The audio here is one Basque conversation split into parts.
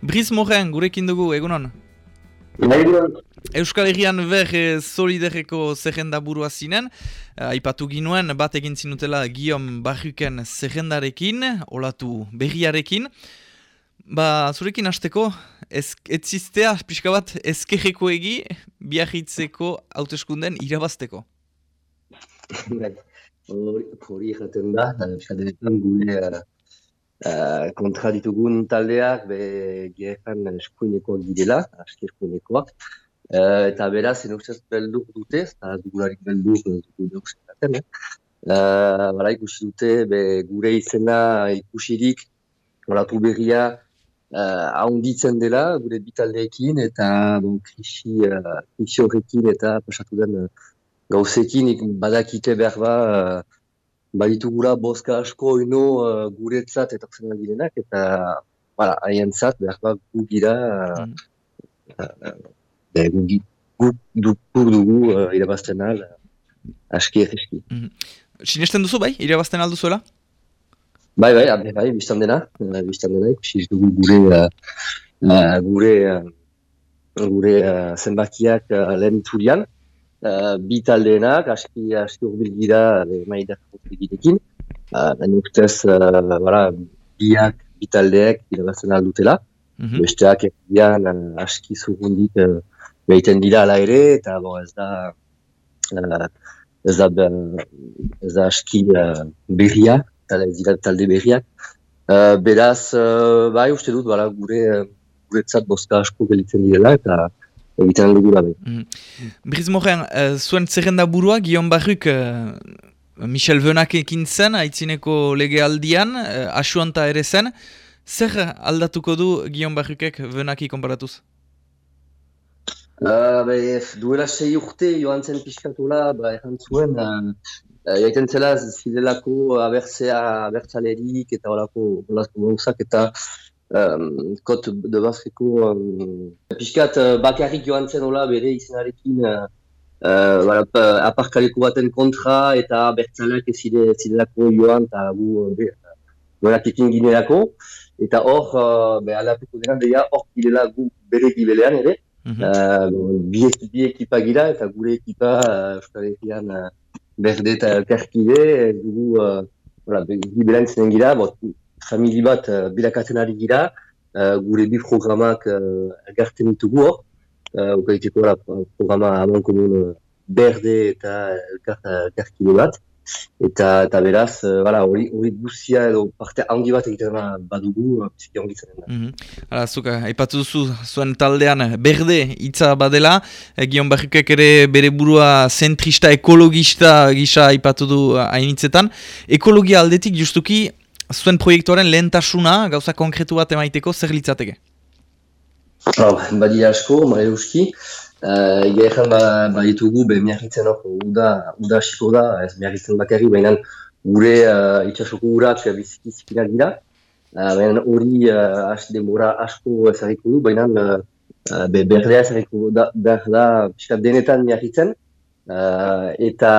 Briz Moren, gurekin dugu, egunon? Egunon. Euskal Herrian ber eh, soliderreko zerrenda burua zinen, eh, aipatu ginuen bat egin zinutela Guillaume Barruken zerrendarekin, olatu berriarekin. Ba, zurekin hasteko, etzistea pixka bat ezkerreko egi biarritzeko hauteskunden irabazteko. Hori jaten da, pixka denetan gure uh, kontra ditugun taldeak, be gerran eskuinekoak direla, aski eskuinekoak. Uh, eta beraz, ustez beldur dute, eta dugularik beldur dut zeraten, eh? Uh, bara ikusi dute, be, gure izena ikusirik, olatu berria, uh, haunditzen dela, gure bitaldeekin, eta bon, krisi, uh, krisi horrekin eta pasatu den uh, gauzekin badakite behar ba, baditu gura boska asko ino uh, guretzat eta zen direnak eta bara, haien zat, behar bat gu gira mm. uh, uh, gu, gu dukur dugu uh, irabazten al aski egeski. Mm. Sinesten duzu bai, irabazten aldu zuela? Bai, bai, abe, bai, biztan dena, uh, biztan dena, ikusi dugu gure uh, uh, gure uh, gure uh, zenbakiak uh, lehen turian, uh, bi taldeenak, aski, aski urbil gira, maidak egitekin. Uh, urtez, uh, biak, bi taldeek irabazten aldutela. Mm -hmm. Besteak egian uh, aski zurrundik uh, behiten dira ala ere, eta bo, ez da uh, ez da, ez da aski uh, berria, talde, talde berriak. Uh, beraz, uh, bai uste dut, bala, gure guretzat boska asko gelitzen direla, eta egiten dugu da Mm. Briz Moren, uh, zuen zerrenda burua, Guillaume Barruk, uh, Michel Venak ekin zen, haitzineko lege aldian, uh, asuanta ere zen. Zer aldatuko du Guillaume Barrukek Venaki konparatuz? Uh, be, duela sei urte joan zen piskatula, ba, erran zuen, uh, jaiten zela zidelako abertzea, abertzalerik eta olako gauzak eta um, kot de Baskeko um, piskat uh, bakarrik joan zen hola bere izenarekin uh, uh, aparkaleko baten kontra eta bertzaleak ezide zidelako joan eta gu uh, ekin gineako eta hor uh, be aldatuko dena deia hor gilela gu bere gibelean ere mm -hmm. uh, bi, bi ekipa gira eta gure ekipa uh, Euskal Herrian uh, berde eta elkarkide dugu uh, gibelean zinen gira famili bat uh, bilakatzen ari gira, uh, gure bi programak uh, agertzen ditugu hor, uh, programa amon komun berde eta elkarkide bat, eta, eta beraz, hori uh, guzia edo parte handi bat egiten badugu, psiki ongi zaren da. Mm -hmm. Hala, zuka, haipatu duzu zuen taldean berde hitza badela, egion barrikak ere bere burua zentrista, ekologista gisa haipatu du hainitzetan. Ekologia aldetik justuki, zuen proiektuaren lehentasuna gauza konkretu bat emaiteko zer litzateke? Oh, badi asko, mare euski. Uh, Ega ezan ba, ba ditugu, be miarritzen hor, uda, uda asiko da, ez miarritzen bakarri, baina gure uh, itxasoko urak biziki zikinak dira. Uh, baina hori uh, as, demora asko ezagiko du, baina uh, be, berdea ezagiko da, behar da, piskat denetan miarritzen. Uh, eta,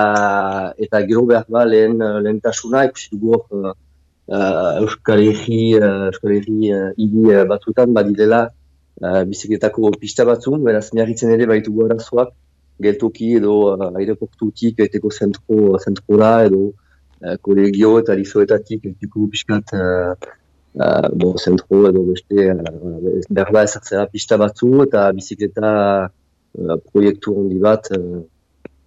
eta gero behar ba lehen, lehentasuna, ikusi dugu uh, Euskal Herri, uh, Euskal Herri uh, uh, batzutan badirela uh, bizikletako pista batzu, beraz miarritzen ere baitu arazoak geltoki edo uh, aireportutik eteko zentro, zentro da edo uh, kolegio eta lizoetatik etiko piskat uh, uh, bo, zentro edo beste uh, berba ezartzera pista batzu eta bizikleta uh, proiektu handi bat uh,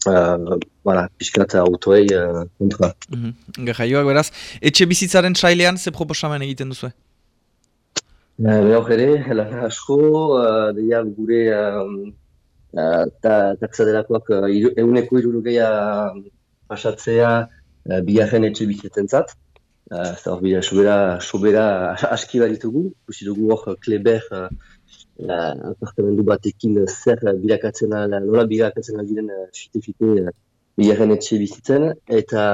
uh, voilà, pixkat autoei uh, kontra. Mm -hmm. beraz, etxe bizitzaren trailean ze proposamen egiten duzu? Uh, Behok ere, lan asko, uh, deia gure um, uh, ta, taxaderakoak uh, iru, euneko irurugeia pasatzea uh, bigarren etxe bizitzen zat. Uh, Zer hor, sobera, sobera aski baditugu, kusi dugu hor Kleber uh, apartamendu batekin zer bilakatzen nola bilakatzen aldiren fite-fite bigarren etxe bizitzen, eta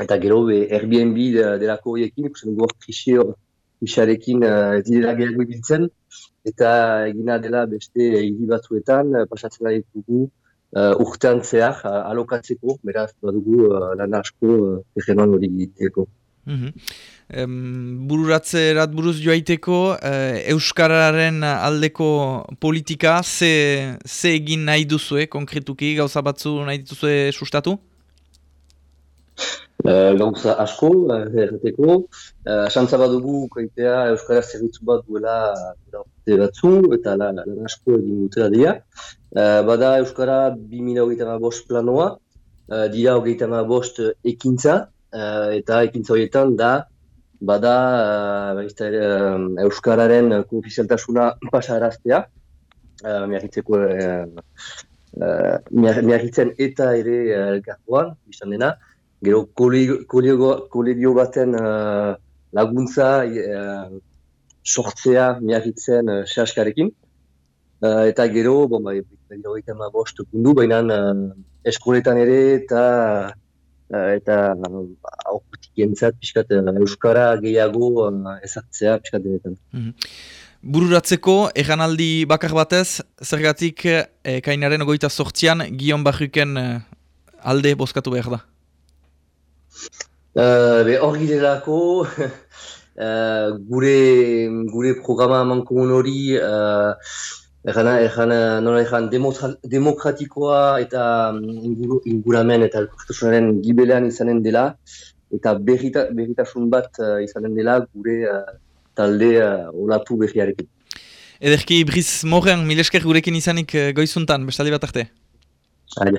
eta gero Airbnb delako horiekin, ikusten dugu hor krisi hor krisiarekin ez dira gehiago biltzen, eta egina dela beste hiri batzuetan, pasatzen da ditugu uh, urtean zehar alokatzeko, beraz badugu uh, lan asko uh, hori egiteko. Mm Um, bururatze erat buruz joaiteko, uh, Euskararen aldeko politika, ze, ze egin nahi duzue, konkretuki, gauza batzu nahi dituzue sustatu? Uh, gauza asko, erreteko, uh, xantza bat dugu kaitea Euskara zerbitzu bat duela urte batzu, eta lan la, asko egin dutela dira. Uh, bada Euskara 2008 bost planoa, uh, dira hogeita bost ekintza, uh, eta ekintza horietan da bada uh, Euskararen koofizialtasuna pasaraztea, uh, miarritzeko uh, uh, miarritzen eta ere elkartuan, uh, dena, gero kolegio baten uh, laguntza uh, sortzea miarritzen uh, sehaskarekin, uh, eta gero, bon, bai, gero eta ma bost baina uh, eskoletan ere eta eta entzat, piskat, Euskara gehiago uh, ezartzea, piskat denetan. Mm -hmm. Bururatzeko, eganaldi bakar batez, zergatik eh, kainaren ogoita sortzian, Gion Barruken eh, alde bozkatu behar da? Uh, Hor gidelako, uh, gure, gure programa mankomun hori, uh, nola egan, demokratikoa eta mm, inguru, inguramen eta elkurtasunaren gibelean izanen dela, eta berrita, berritasun bat uh, izanen dela gure uh, talde uh, olatu berriarekin. Ederki, Briz Morren, milesker gurekin izanik goizuntan, bestaldi bat arte? Aile.